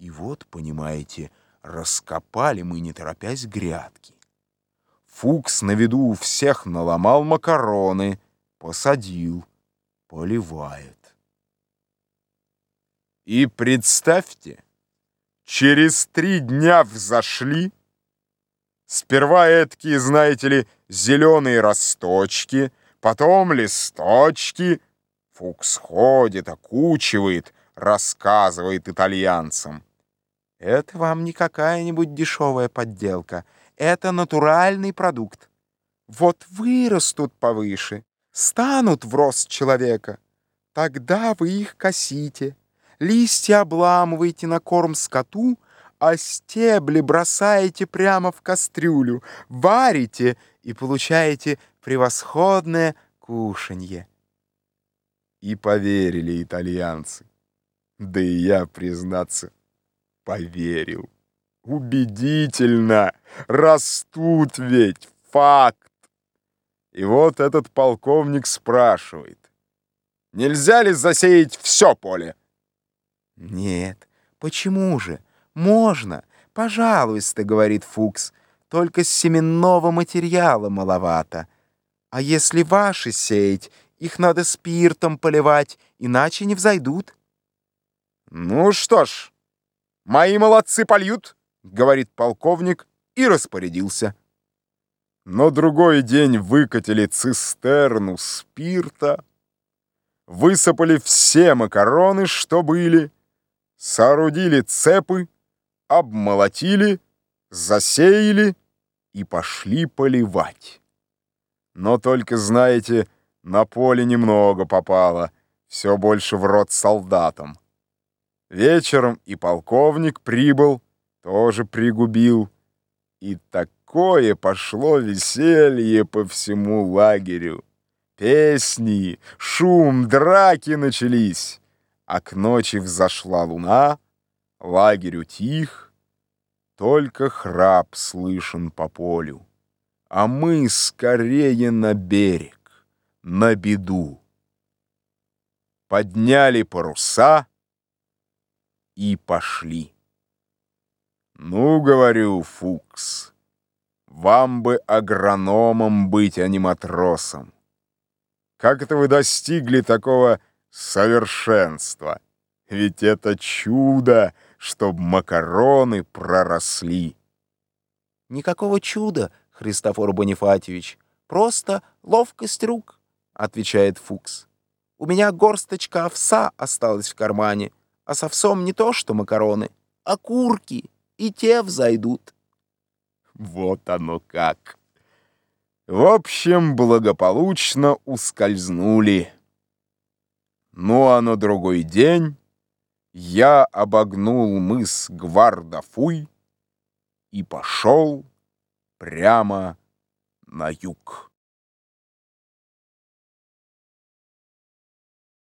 И вот, понимаете, раскопали мы, не торопясь, грядки. Фукс на виду у всех наломал макароны, посадил, поливает. И представьте, через три дня взошли, сперва эткие, знаете ли, зеленые росточки, потом листочки. Фукс ходит, окучивает, рассказывает итальянцам. Это вам не какая-нибудь дешевая подделка. Это натуральный продукт. Вот вырастут повыше, станут в рост человека. Тогда вы их косите, листья обламываете на корм скоту, а стебли бросаете прямо в кастрюлю, варите и получаете превосходное кушанье. И поверили итальянцы. Да и я, признаться, поверил. Убедительно! Растут ведь! Факт! И вот этот полковник спрашивает. Нельзя ли засеять все поле? Нет. Почему же? Можно. Пожалуйста, говорит Фукс. Только семенного материала маловато. А если ваши сеять, их надо спиртом поливать, иначе не взойдут. Ну что ж, мои молодцы польют, говорит полковник и распорядился. Но другой день выкатили цистерну спирта, высыпали все макароны, что были, соорудили цепы, обмолотили, засеяли и пошли поливать. Но только, знаете, на поле немного попало, все больше в рот солдатам. Вечером и полковник прибыл, тоже пригубил, и такое пошло веселье по всему лагерю. Песни, шум, драки начались, а к ночи взошла луна, лагерь утих, только храп слышен по полю, а мы скорее на берег, на беду. Подняли паруса и пошли. Ну, говорю, Фукс, вам бы агрономом быть, а не матросом. Как это вы достигли такого совершенства? Ведь это чудо, чтоб макароны проросли. Никакого чуда, Христофор Бонифатьевич, просто ловкость рук, отвечает Фукс. У меня горсточка овса осталась в кармане, а с овсом не то что макароны, а курки, и те взойдут. Вот оно как. В общем, благополучно ускользнули. Ну а на другой день я обогнул мыс Гвардафуй и пошел прямо на юг.